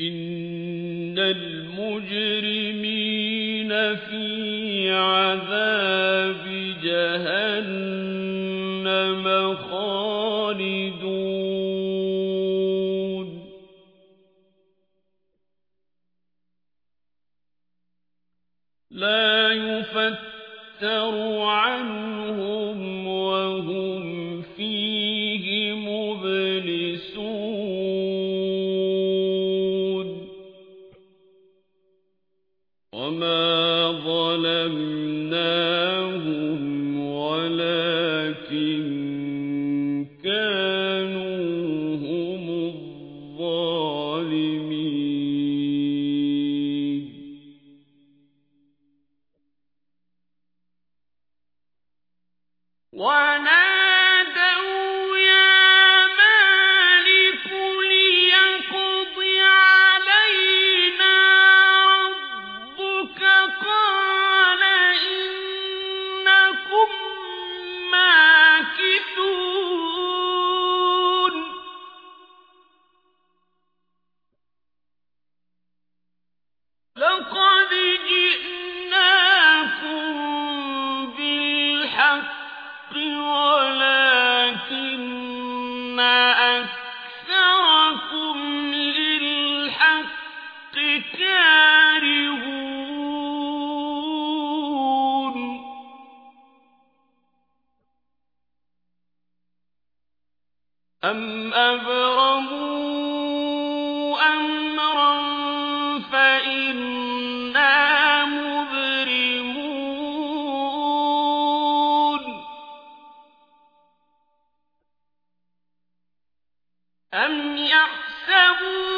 إن المجرمين في عذاب جهنم خالدون لا يفتر عنهم وَمَا ظَلَمْنَاهُمْ أم أبرموا أمرا فإنا مبرمون أم يحسبون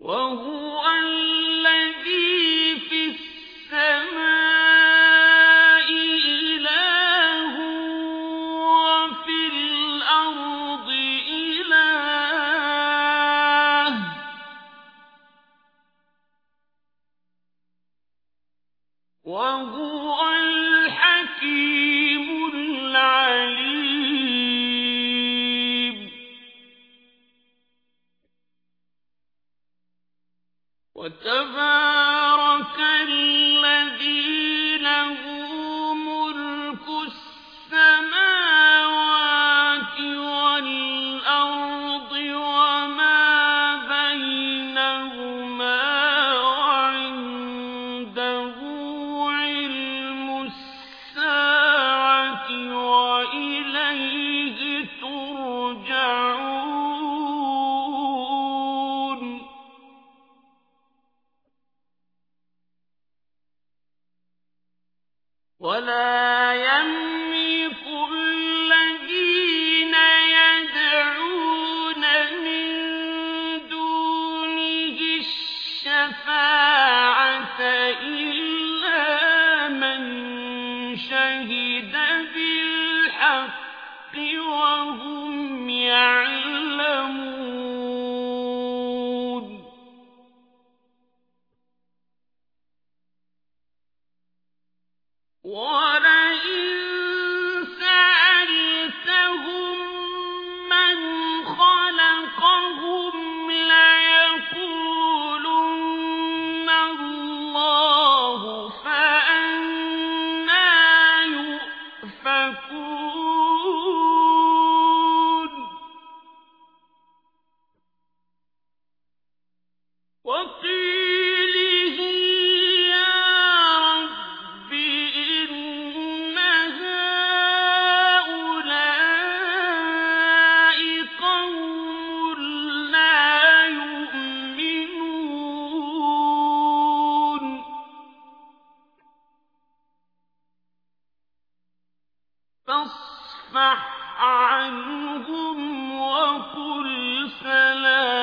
万物。给我无名 فاصفح عنهم وقل سلام.